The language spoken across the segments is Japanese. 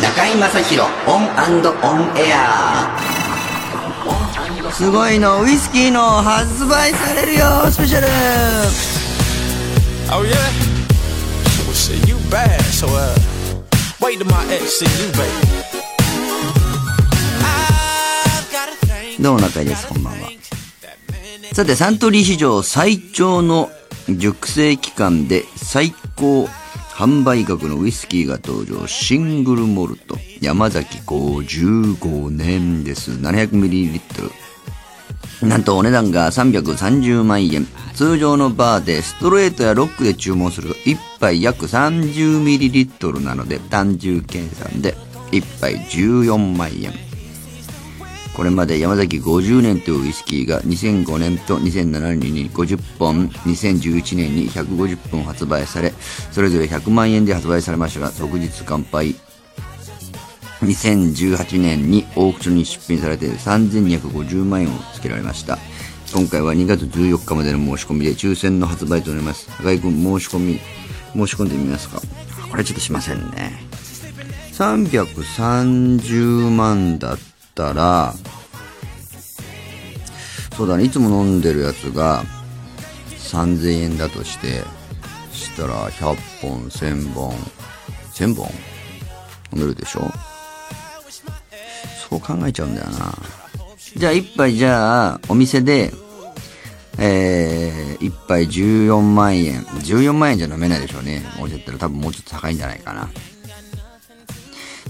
中居正広 ON AND ON AIR すごいのウイスキーの発売されるよスペシャル Oh yeah? Well shit, you bad, so uh wait till my ex see you, baby. どうも中居ですこんばんはさてサントリー史上最長の熟成期間で最高販売額のウイスキーが登場。シングルモルト。山崎55年です。700ml なんとお値段が330万円。通常のバーでストレートやロックで注文する。と1杯約 30ml なので単純計算で1杯14万円。これまで山崎50年というウイスキーが2005年と2007年に50本、2011年に150本発売され、それぞれ100万円で発売されましたが、即日乾杯。2018年にオークションに出品されて3250万円をつけられました。今回は2月14日までの申し込みで抽選の発売となります。高井君申し込み、申し込んでみますか？これちょっとしませんね。330万だったら、そうだね、いつも飲んでるやつが3000円だとして、したら100本、1000本、1000本飲めるでしょ？そう考えちゃうんだよな。じゃあ一杯じゃあ、お店で、えー、一杯14万円。14万円じゃ飲めないでしょうね。もうちょっと多分もうちょっと高いんじゃないかな。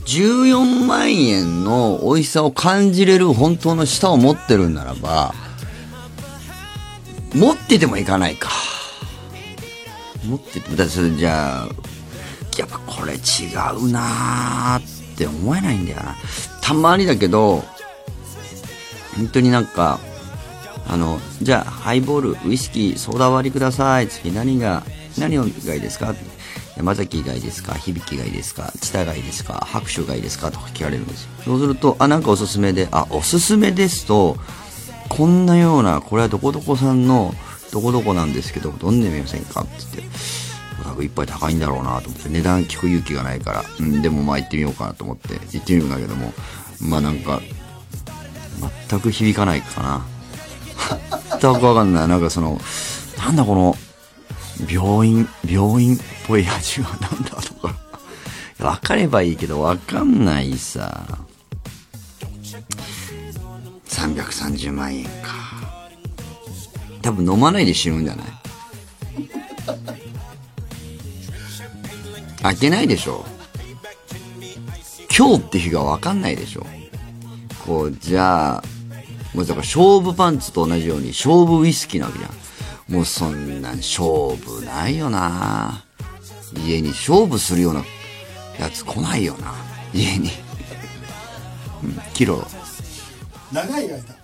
14万円の美味しさを感じれる本当の舌を持ってるんならば、持っててもいかないか。持ってても、だそれじゃあ、やっぱこれ違うなーって思えないんだよな。たまにだけど、本当になんか、あの、じゃあ、ハイボール、ウイスキー、ソーダ割りください。次何が、何がいいですか？山崎がいいですか響がいいですか知多がいいですか拍手がいいですかとか聞かれるんですよ。そうすると、あ、なんかおすすめで、あ、おすすめですと、こんなような、これはどこどこさんの、どこどこなんですけど、飲んでみませんかって言って、多分一杯高いんだろうなと思って、値段聞く勇気がないから、うん、でもまあ行ってみようかなと思って、行ってみるんだけども、まあなんか、全く響かないかな。全くわかんない。なんかその、なんだこの、病院、病院っぽい味はなんだとか。わかればいいけど、わかんないさ。330万円か。多分飲まないで死ぬんじゃない？開けないでしょ今日って日がわかんないでしょこう、じゃあ、もうだから勝負パンツと同じように勝負ウイスキーなわけじゃん。もうそんな勝負ないよな家に勝負するようなやつ来ないよな家に。うん、キロ。長い間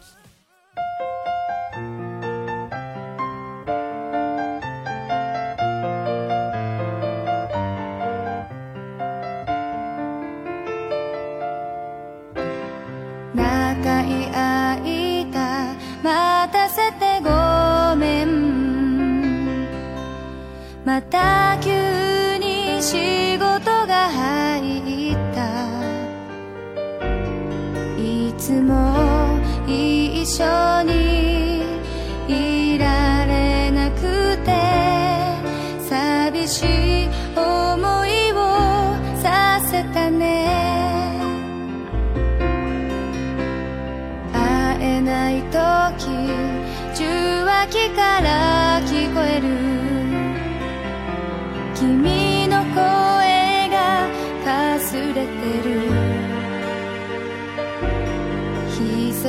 急に仕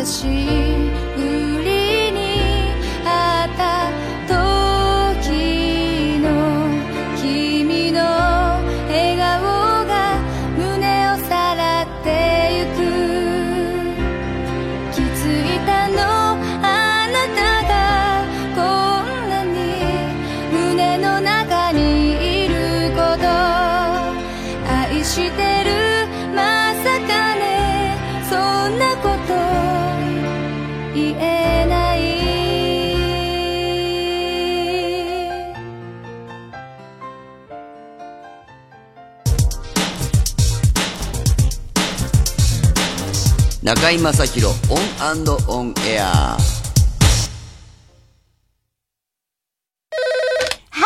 しぶ中居正広 ON AND ON AIR は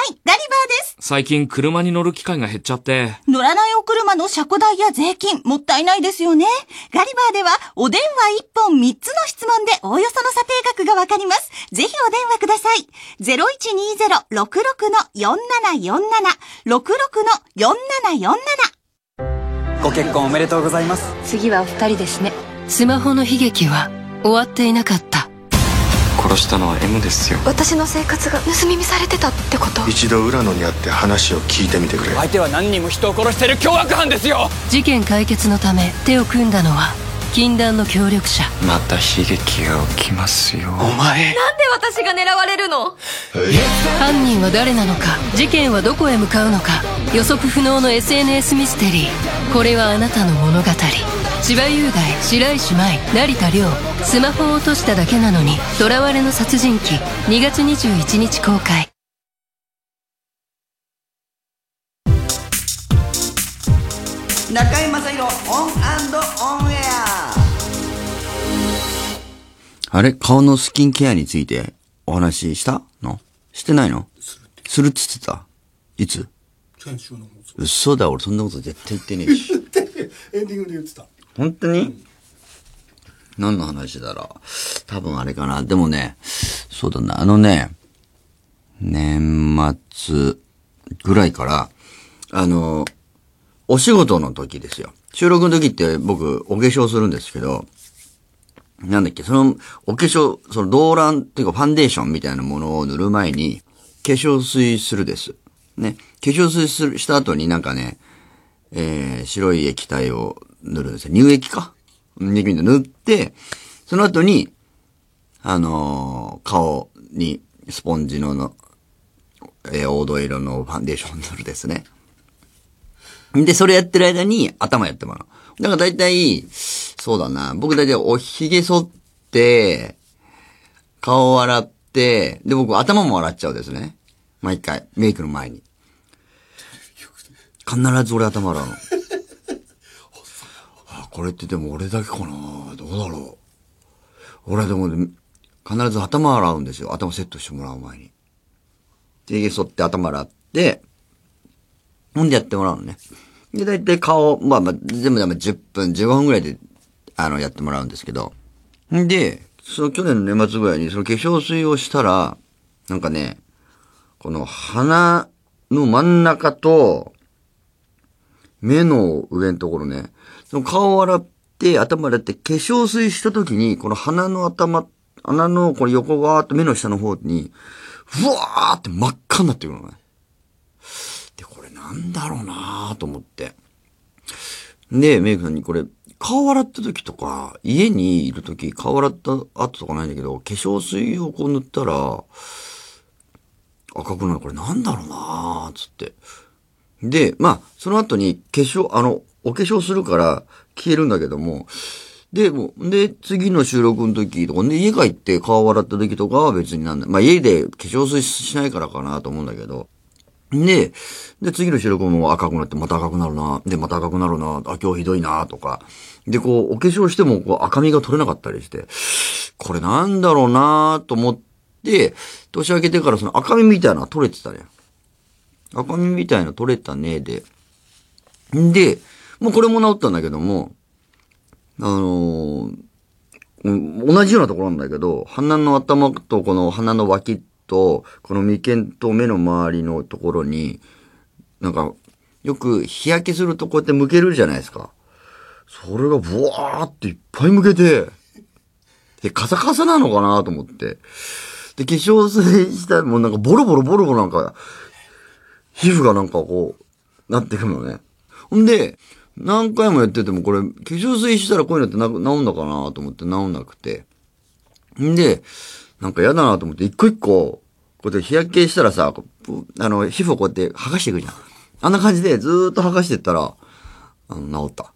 い、ガリバーです。最近車に乗る機会が減っちゃって。乗らないお車の車庫代や税金、もったいないですよね。ガリバーでは、お電話1本3つの質問でおおよその査定額がわかります。ぜひお電話ください。0120-66-4747。66-4747。ご結婚おめでとうございます次はお二人ですねスマホの悲劇は終わっていなかった。殺したのは M ですよ。私の生活が盗み見されてたってこと？一度浦野に会って話を聞いてみてくれ。相手は何人も人を殺してる凶悪犯ですよ。事件解決のため手を組んだのは禁断の協力者。また悲劇が起きますよ。お前。なんで私が狙われるの？犯人は誰なのか？事件はどこへ向かうのか？予測不能の SNS ミステリー。これはあなたの物語。千葉雄大白石麻衣成田凌。スマホを落としただけなのに囚われの殺人鬼。2月21日公開。中居正広 ON AND ON AIR あれ？顔のスキンケアについてお話しした？の？してないの？するっつってた？いつ？先週の嘘だ、俺そんなこと絶対言ってねえし。エンディングで言ってた。本当に？何の話だろう？多分あれかな。でもね、そうだな、あのね、年末ぐらいから、あの、お仕事の時ですよ。収録の時って僕、お化粧するんですけど、なんだっけ、その、お化粧、その、動乱っていうか、ファンデーションみたいなものを塗る前に、化粧水するです。ね。化粧水する、した後になんかね、えー、白い液体を塗るんですよ。乳液か？乳液塗って、その後に、あのー顔にスポンジのの、えー、黄土色のファンデーション塗るですね。で、それやってる間に頭やってもらう。だから大体、そうだな、僕大体お髭剃って、顔を洗って、で、僕頭も洗っちゃうですね。毎回、メイクの前に。必ず俺頭洗うの。あ、これってでも俺だけかなどうだろう。俺はでも、必ず頭洗うんですよ。頭セットしてもらう前に。で、髭剃って頭洗って、ほんでやってもらうのね。で、だいたい顔、まあまあ、全部でも10分、15分ぐらいで、あの、やってもらうんですけど。んで、その去年の年末ぐらいに、その化粧水をしたら、なんかね、この鼻の真ん中と、目の上のところね、その顔を洗って、頭洗って、化粧水した時に、この鼻の頭、鼻のこれ横側と目の下の方に、ふわーって真っ赤になってくるのね。で、これなんだろうなーと思って。で、メイクさんにこれ、顔洗った時とか、家にいる時、顔洗った後とかないんだけど、化粧水をこう塗ったら、赤くなる。これなんだろうなーつって。で、まあ、その後に化粧、あの、お化粧するから消えるんだけども、で、も、で、次の収録の時とか、で、家帰って顔洗った時とかは別になんだ。まあ、家で化粧水しないからかなと思うんだけど。で、で、次の収録も赤くなって、また赤くなるな。で、また赤くなるな。あ、今日ひどいな、とか。で、こう、お化粧しても、こう、赤みが取れなかったりして、これなんだろうなと思って、年明けてからその赤みみたいなの取れてたね。赤みみたいな取れたね、で。んで、もうこれも治ったんだけども、あのー同じようなところなんだけど、鼻の頭とこの鼻の脇と、この眉間と目の周りのところに、なんか、よく日焼けするとこうやって向けるじゃないですか。それがブワーっていっぱい向けて、で、カサカサなのかなと思って。で、化粧水したらもうなんかボロボロボロボロなんか、皮膚がなんかこう、なってくるのね。ほんで、何回もやっててもこれ、化粧水したらこういうのってな治んだかなと思って治んなくて。んで、なんか嫌だなと思って、一個一個、こうやって日焼けしたらさ、あの、皮膚をこうやって剥がしていくじゃん。あんな感じでずーっと剥がしてったら、あの、治った。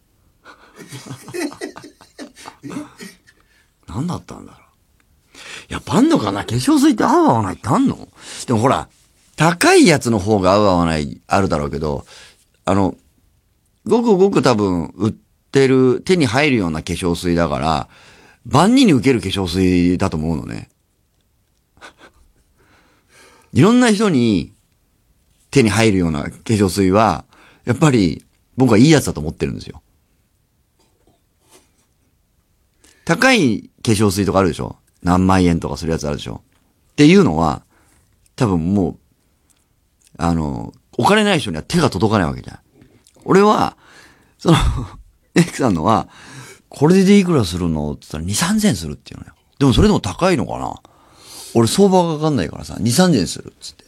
何だったんだろう。やっぱあんのかな？化粧水って合う合わないってあんの？でもほら、高いやつの方が合う合わないあるだろうけど、あの、ごくごく多分売っってる、手に入るような化粧水だから、万人に受ける化粧水だと思うのね。いろんな人に手に入るような化粧水は、やっぱり僕はいいやつだと思ってるんですよ。高い化粧水とかあるでしょ？何万円とかするやつあるでしょ？っていうのは、多分もう、あの、お金ない人には手が届かないわけじゃん。俺は、その、エクさんのは、これでいくらするの？って言ったら2、3000するっていうのよ。でもそれでも高いのかな？俺相場がかかんないからさ、2、3円するつって。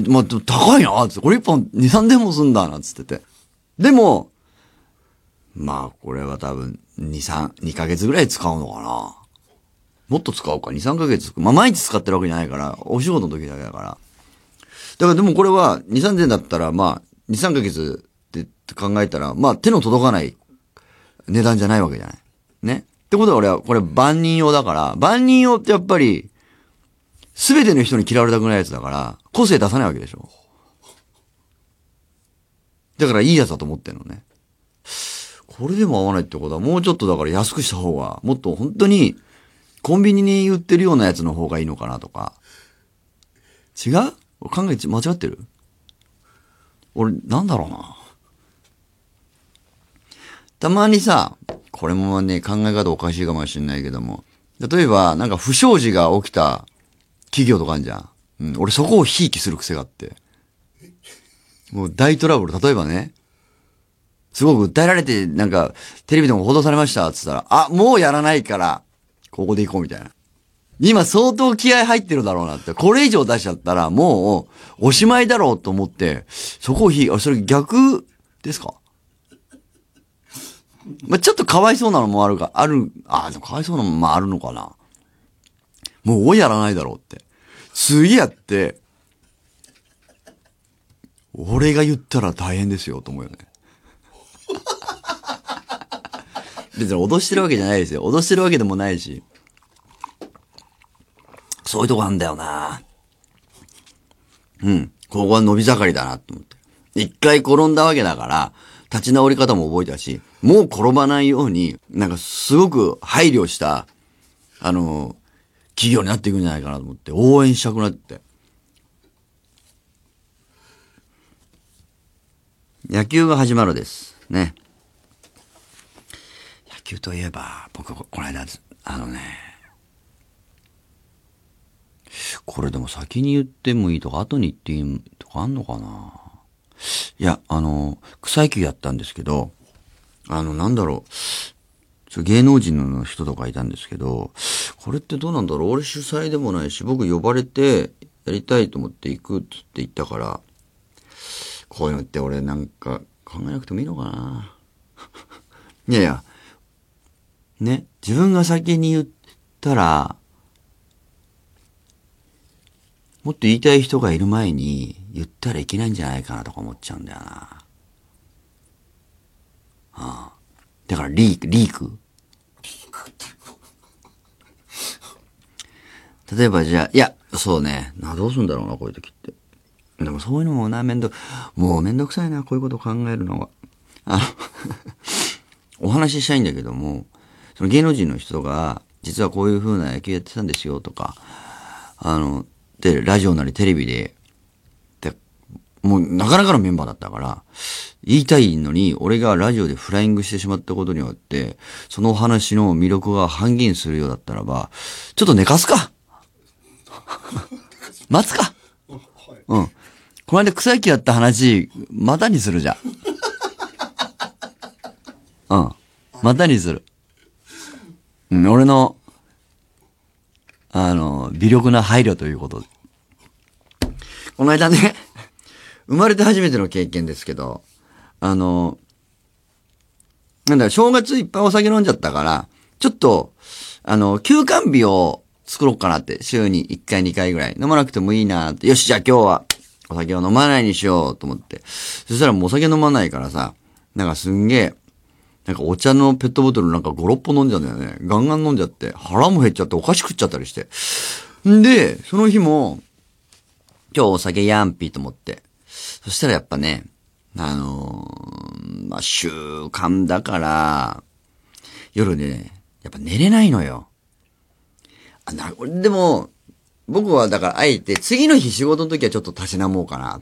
で、まあ、高いなつって、これ一本2、3円もすんだなっつってて。でも、まあ、これは多分、2、3、2ヶ月ぐらい使うのかなもっと使うか、2、3ヶ月。まあ、毎日使ってるわけじゃないから、お仕事の時だけだから。だからでもこれは、2、3千だったら、まあ、2、3ヶ月って考えたら、まあ、手の届かない値段じゃないわけじゃない。ね。ってことは俺は、これ万人用だから、万人用ってやっぱり、すべての人に嫌われたくないやつだから、個性出さないわけでしょ。だからいいやつだと思ってんのね。これでも合わないってことは、もうちょっとだから安くした方が、もっと本当に、コンビニに売ってるようなやつの方がいいのかなとか。違う？考え間違ってる？俺、なんだろうな。たまにさ、これもね、考え方おかしいかもしれないけども、例えば、なんか不祥事が起きた企業とかあるじゃん。うん、俺そこをひいきする癖があって。もう大トラブル、例えばね、すごく訴えられて、なんか、テレビでも報道されましたっ、つったら、あ、もうやらないから、ここで行こうみたいな。今相当気合入ってるだろうなって。これ以上出しちゃったら、もう、おしまいだろうと思って、そこをひ、あ、それ逆ですか？まあ、ちょっとかわいそうなのもあるか、ある、ああ、でもかわいそうなのもまああるのかな。もう、おやらないだろうって。次やって、俺が言ったら大変ですよ、と思うよね。別に脅してるわけじゃないですよ。脅してるわけでもないし。そういうとこあんだよな。うん。ここは伸び盛りだなと思って。一回転んだわけだから、立ち直り方も覚えたし、もう転ばないように、なんかすごく配慮した、あの、企業になっていくんじゃないかなと思って、応援したくなって。野球が始まるです。ね。野球といえば、僕、この間、あのね、これでも先に言ってもいいとか、後に言っていいとかあんのかないや、あの、草野球やったんですけど、あの、なんだろう、芸能人の人とかいたんですけど、これってどうなんだろう。俺主催でもないし、僕呼ばれてやりたいと思って行くっつって言ったから、こういうのって俺なんか考えなくてもいいのかな。いやいや、ね、自分が先に言ったら、もっと言いたい人がいる前に言ったらいけないんじゃないかなとか思っちゃうんだよな。ああ。だからリーク、リーク例えばじゃあ、いや、そうね。な、どうすんだろうな、こういう時って。でもそういうのもな、めんど、もうめんどくさいな、こういうこと考えるのが。あの お話ししたいんだけども、その芸能人の人が、実はこういう風な野球やってたんですよ、とか、あの、で、ラジオなりテレビで、で、もうなかなかのメンバーだったから、言いたいのに、俺がラジオでフライングしてしまったことによって、そのお話の魅力が半減するようだったらば、ちょっと寝かすか 待つかうん。この間草野球やった話、またにするじゃん。うん。またにする。うん、俺の、あの、微力な配慮ということで。この間ね、生まれて初めての経験ですけど、あの、なんだ、正月いっぱいお酒飲んじゃったから、ちょっと、あの、休館日を作ろうかなって、週に1回2回ぐらい。飲まなくてもいいなって。よし、じゃあ今日はお酒を飲まないにしようと思って。そしたらもうお酒飲まないからさ、なんかすんげえ、なんかお茶のペットボトルなんか5、6本飲んじゃうんだよね。ガンガン飲んじゃって、腹も減っちゃってお菓子食っちゃったりして。んで、その日も、今日お酒やんぴと思って。そしたらやっぱね、あのーまあ、習慣だから、夜ね、やっぱ寝れないのよ。あなでも、僕はだからあえて次の日仕事の時はちょっとたしなもうかな。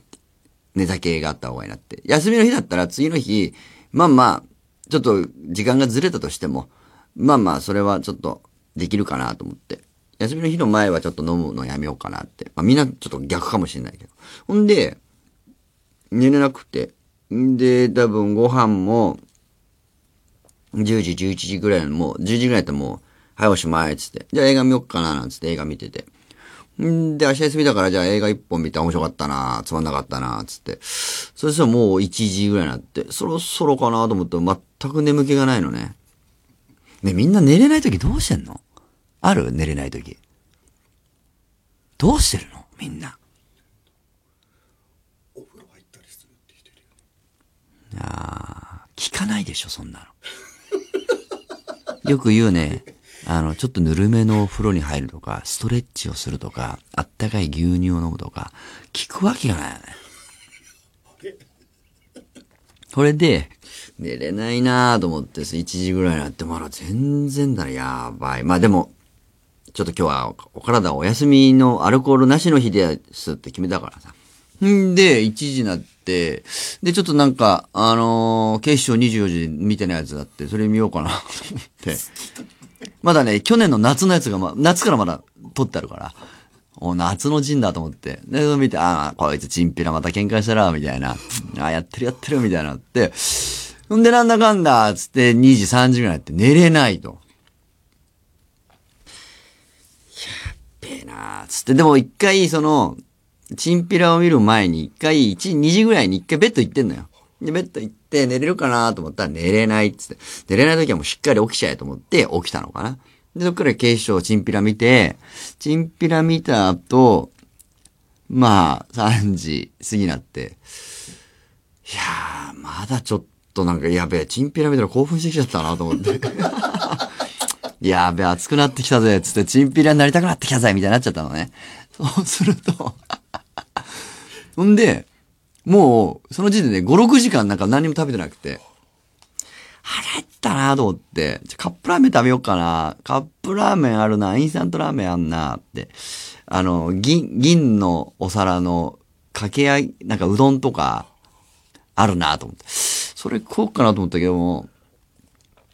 寝た系があった方がいいなって。休みの日だったら次の日、まあまあ、ちょっと時間がずれたとしても、まあまあ、それはちょっとできるかなと思って。休みの日の前はちょっと飲むのやめようかなって。まあみんなちょっと逆かもしれないけど。ほんで、寝れなくて。んで、多分ご飯も、10時、11時ぐらいの、もう、10時ぐらいだったらもう、はい、おしまい、つって。じゃあ映画見よっかな、なんつって映画見てて。んで、明日休みだから、じゃあ映画一本見て面白かったな、つまんなかったな、つって。そしたらもう1時ぐらいになって、そろそろかなと思って全く眠気がないのね。ね、みんな寝れない時どうしてんの？ある？寝れない時。どうしてるの？みんな。お風呂入ったりするって言ってるああ、聞かないでしょ、そんなの。よく言うね。あの、ちょっとぬるめのお風呂に入るとか、ストレッチをするとか、あったかい牛乳を飲むとか、聞くわけがないよね。これで、寝れないなぁと思って、1時ぐらいになって、まだ全然だ、やばい。まあでも、ちょっと今日はお体お休みのアルコールなしの日ですって決めたからさ。んで、1時になって、で、ちょっとなんか、あのー警視庁24時見てないやつだって、それ見ようかなと思って。まだね、去年の夏のやつが、ま、夏からまだ撮ってあるから、お、夏の陣だと思って。で、見て、ああ、こいつチンピラまた喧嘩したら、みたいな。ああ、やってるやってる、みたいなって。ほんで、なんだかんだ、つって、2時、3時ぐらいって寝れないと。やっべえなつって、でも一回、その、チンピラを見る前に、一回、1、2時ぐらいに一回ベッド行ってんのよ。で、ベッド行ってて寝れるかなと思ったら寝れないっつって。寝れない時はもうしっかり起きちゃえと思って起きたのかな。で、そっから警視庁チンピラ見て、チンピラ見た後、まあ、3時過ぎになって、いやー、まだちょっとなんかやべえ、チンピラ見たら興奮してきちゃったなと思って。やべえ、熱くなってきたぜ、つって、チンピラになりたくなってきたぜ、みたいになっちゃったのね。そうすると、ほんで、もう、その時点で5、6時間なんか何も食べてなくて、腹減ったなと思って、カップラーメン食べようかな。カップラーメンあるな。インスタントラーメンあんな。って。あの、銀、銀のお皿の掛け合い、なんかうどんとか、あるなと思って。それ食おうかなと思ったけども、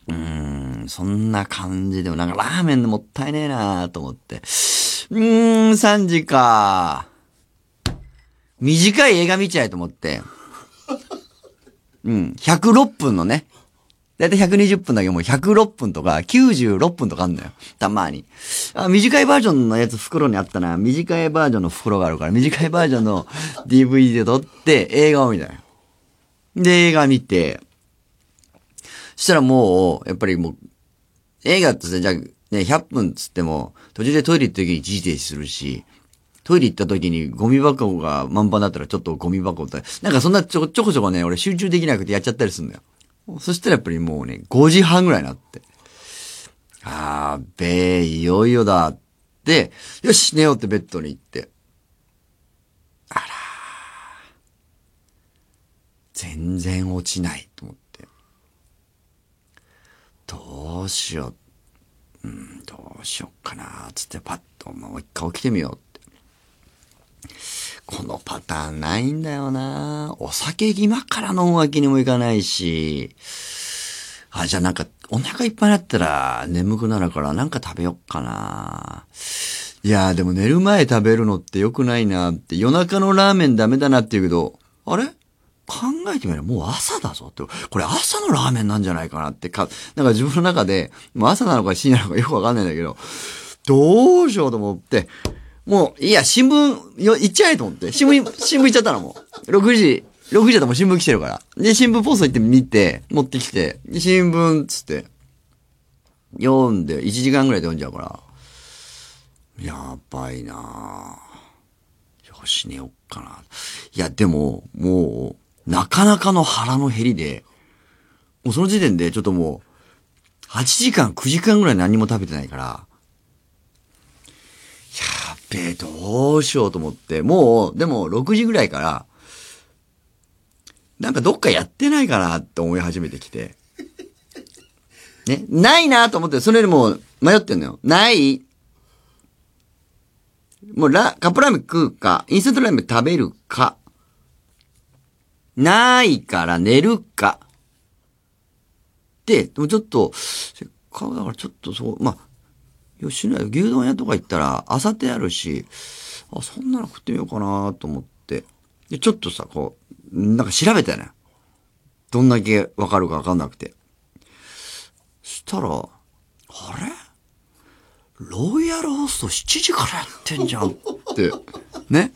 うーん、そんな感じでも、なんかラーメンでもったいねえなと思って。うーん、3時か。短い映画見ちゃえと思って。うん、106分のね。だいたい120分だけどもう106分とか96分とかあんのよ。たまに。あ、短いバージョンのやつ袋にあったな。短いバージョンの袋があるから、短いバージョンの DVD で撮って映画を見たよ。で、映画見て、したらもう、やっぱりもう、映画って、じゃあ、ね、100分つっても、途中でトイレ行った時に一時停止するし、トイレ行った時にゴミ箱が満帆だったらちょっとゴミ箱って、なんかそんなちょこちょこちょこね、俺集中できなくてやっちゃったりするんだよ。そしたらやっぱりもうね、5時半ぐらいになって。あーべえ、いよいよだって、よし、寝ようってベッドに行って。あらー全然落ちないと思って。どうしよう。うん、どうしよっかなつってパッともう一回起きてみよう。このパターンないんだよな。お酒今から飲むわけにもいかないし。あ、じゃあなんかお腹いっぱいになったら眠くなるからなんか食べよっかな。いやーでも寝る前食べるのって良くないなって。夜中のラーメンダメだなって言うけど、あれ？考えてみればもう朝だぞって。これ朝のラーメンなんじゃないかなってか、なんか自分の中で、もう朝なのか深夜なのかよくわかんないんだけど、どうしようと思って、もう、いや、新聞、よ、行っちゃえと思って。新聞、新聞行っちゃったのもう。6時、6時だともう新聞来てるから。で、新聞ポスト行って見て、持ってきて、で新聞、つって、読んで、1時間ぐらいで読んじゃうから、やばいなぁよし、寝よっかな。いや、でも、もう、なかなかの腹の減りで、もうその時点でちょっともう、8時間、9時間ぐらい何も食べてないから、やっべえ、どうしようと思って、もう、でも6時ぐらいから、なんかどっかやってないかなって思い始めてきて。ね、ないなと思って、それでもう迷ってんのよ。ない。もうラ、カップラーメン食うか、インスタントラーメン食べるか。ないから寝るか。で、でもちょっと、せっかくだからちょっとそう、まあ、吉野家牛丼屋とか行ったら、朝手あるし、あ、そんなの食ってみようかなと思って。で、ちょっとさ、こう、なんか調べたよね。どんだけわかるかわかんなくて。したら、あれ？ロイヤルホスト7時からやってんじゃんって。ね？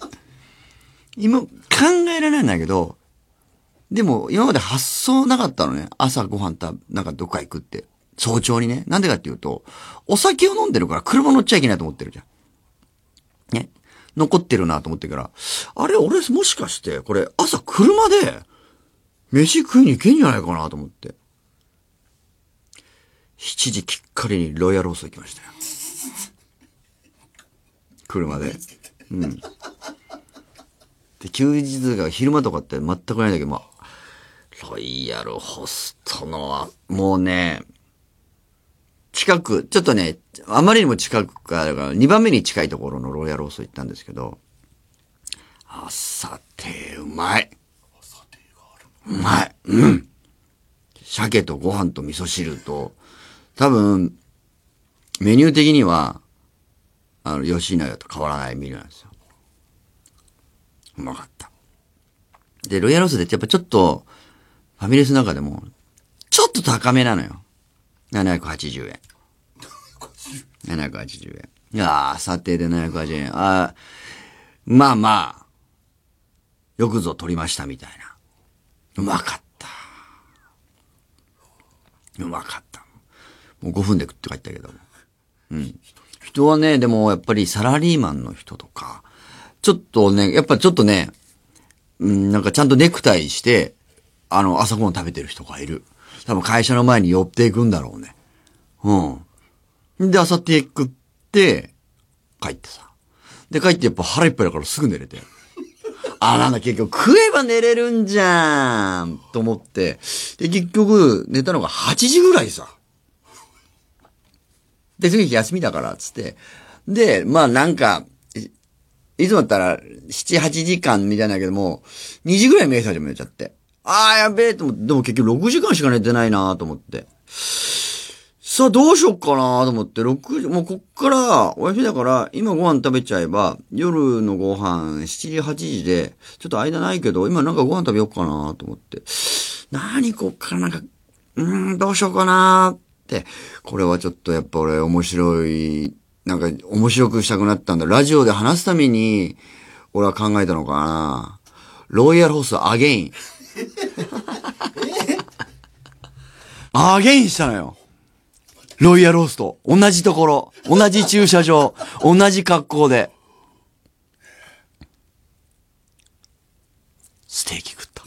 今、考えられないんだけど、でも、今まで発想なかったのね。朝ご飯食べ、なんかどっか行くって。早朝にね。なんでかっていうと、お酒を飲んでるから車乗っちゃいけないと思ってるじゃん。ね。残ってるなと思ってるから、あれ、俺もしかして、これ朝車で、飯食いに行けんじゃないかなと思って。7時きっかりにロイヤルホスト行きましたよ。車で。うん。で、休日が昼間とかって全くないんだけど、まあ、ロイヤルホストのは、もうね、近く、ちょっとね、あまりにも近くから、だから2番目に近いところのロイヤルホスト行ったんですけど、朝手うまい。うまい。うん。鮭とご飯と味噌汁と、多分、メニュー的には、あの、吉野家と変わらないメニューなんですよ。うまかった。で、ロイヤルホストってやっぱちょっと、ファミレスの中でも、ちょっと高めなのよ。780円。780円。いやー、査定で780円。あーまあまあ、よくぞ取りましたみたいな。うまかった。うまかった。もう5分で食って帰ったけど。うん。人はね、でもやっぱりサラリーマンの人とか、ちょっとね、やっぱちょっとね、うん、なんかちゃんとネクタイして、あの、朝ごはん食べてる人がいる。多分会社の前に寄っていくんだろうね。うん。で、朝って食って、帰ってさ。で、帰ってやっぱ腹いっぱいだからすぐ寝れて。あ、なんだ、結局食えば寝れるんじゃんと思って。で、結局寝たのが8時ぐらいさ。で、次休みだから、つって。で、まあなんか、いつもだったら、7、8時間みたいなんだけども、2時ぐらい目覚めちゃって。ああ、やべえと思って、でも結局6時間しか寝てないなと思って。さあ、どうしよっかなと思って、6時、もうこっから、お休みだから、今ご飯食べちゃえば、夜のご飯、7時、8時で、ちょっと間ないけど、今なんかご飯食べようかなと思って。何こっからなんか、うーん、どうしようかなって。これはちょっとやっぱ俺面白い、なんか面白くしたくなったんだ。ラジオで話すために、俺は考えたのかな。ロイヤルホスト again。again したのよ。ロイヤルホスト。同じところ。同じ駐車場。同じ格好で。ステーキ食った。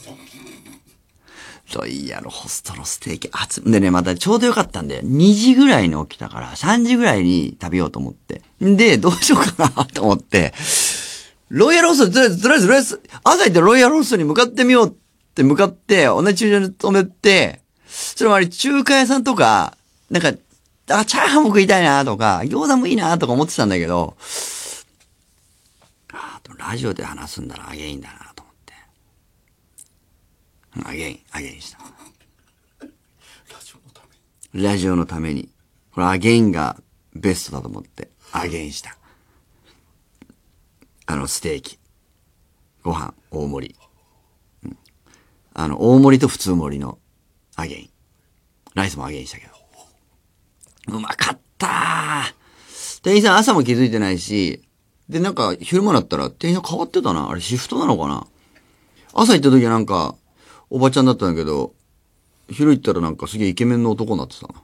ロイヤルホストのステーキ熱でね、またちょうどよかったんで、2時ぐらいに起きたから、3時ぐらいに食べようと思って。で、どうしようかなと思って、ロイヤルホスト、とりあえず、とりあえず、朝行ってロイヤルホストに向かってみようって向かって、同じ駐車場に止めて、それもあれ、中華屋さんとか、なんか、あ、チャーハンも食いたいなとか、餃子もいいなとか思ってたんだけど、あでもラジオで話すんだら again だなと思って。 again、again しために。ラジオのために。これ again がベストだと思って、 again した。あの、ステーキ。ご飯、大盛り。うんあの、大盛りと普通盛りの again。ライスも again したけど。うまかった店員さん朝も気づいてないし、で、なんか、昼間だったら店員さん変わってたな。あれシフトなのかな朝行った時はなんか、おばちゃんだったんだけど、昼行ったらなんかすげえイケメンの男になってたな。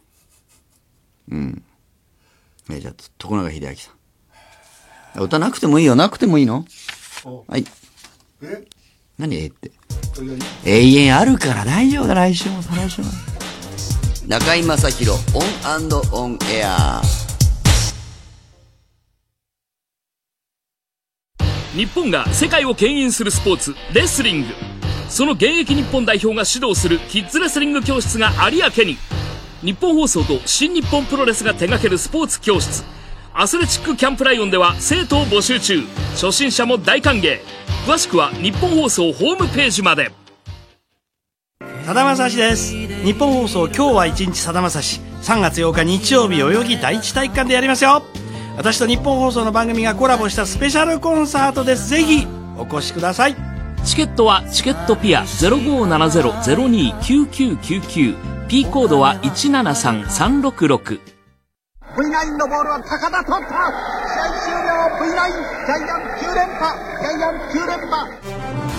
うん。え、じゃあ、徳永秀明さん。歌なくてもいいよ。なくてもいいの？はい。え？何？え？って。永遠あるから大丈夫だ、来週も再来週も。中居正広 On and On Air。日本が世界を牽引するスポーツレスリング。その現役日本代表が指導するキッズレスリング教室が有明に。ニッポン放送と新日本プロレスが手掛けるスポーツ教室。アスレチックキャンプライオンでは生徒を募集中。初心者も大歓迎詳しくはニッポン放送ホームページまで。さだまさしです。日本放送今日は一日さだまさし。3月8日日曜日代々木第一体育館でやりますよ。私と日本放送の番組がコラボしたスペシャルコンサートです。ぜひお越しください。チケットはチケットピア0570-029999 P コードは173366 V9 のボールは高田取った試合終了 V9 ジャイアン9連覇ジャイアン9連覇。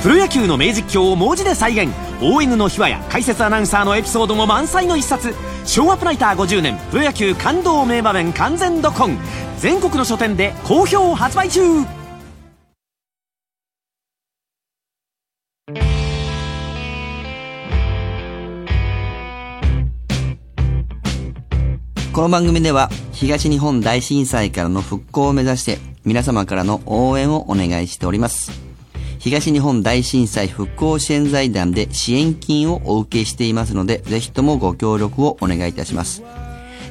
プロ野球の名実況を文字で再現。ON の秘話や解説アナウンサーのエピソードも満載の一冊。昭和プライター50年プロ野球感動名場面完全ドコン。全国の書店で好評発売中。この番組では東日本大震災からの復興を目指して皆様からの応援をお願いしております。東日本大震災復興支援財団で支援金をお受けしていますので、ぜひともご協力をお願いいたします。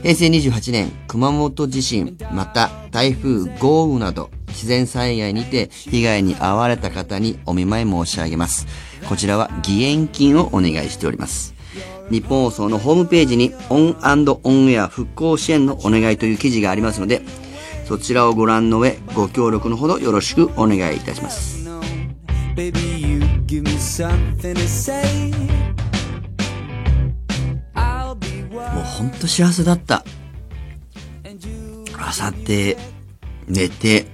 平成28年、熊本地震、また台風、豪雨など、自然災害にて被害に遭われた方にお見舞い申し上げます。こちらは義援金をお願いしております。ニッポン放送のホームページにオンオンエア復興支援のお願いという記事がありますので、そちらをご覧の上、ご協力のほどよろしくお願いいたします。もうほんと幸せだった。朝って、寝て、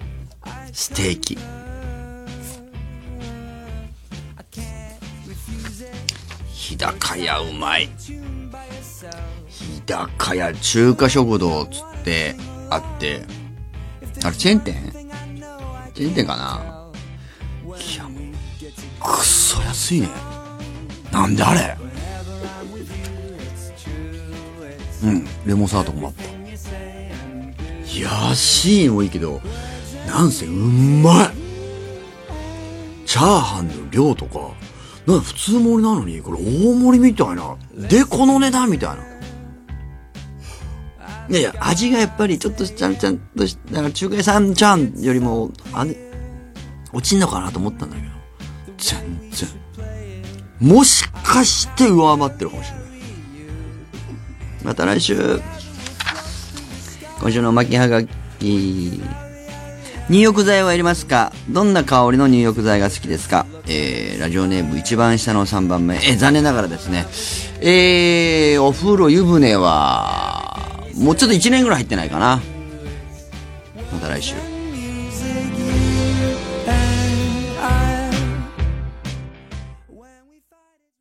ステーキ。日高屋うまい。日高屋中華食堂つってあって、あれチェーン店？チェーン店かな？いや、くそ安いね。なんであれ？うん、レモンサワーとかもあった。安いもいいけど、なんせうまいチャーハンの量とか、なんか普通盛りなのに、これ大盛りみたいな。で、この値段みたいな。いやいや、味がやっぱりちょっとちゃんちゃんとし、だから中華屋さんチャーンよりも、あれ、落ちんのかなと思ったんだけど、全然。もしかして上回ってるかもしれない。また来週。今週の巻きはがき。入浴剤はいりますか？どんな香りの入浴剤が好きですか？えー、ラジオネーム一番下の3番目。えー、残念ながらですね。えー、お風呂湯船は、もうちょっと1年ぐらい入ってないかな。また来週。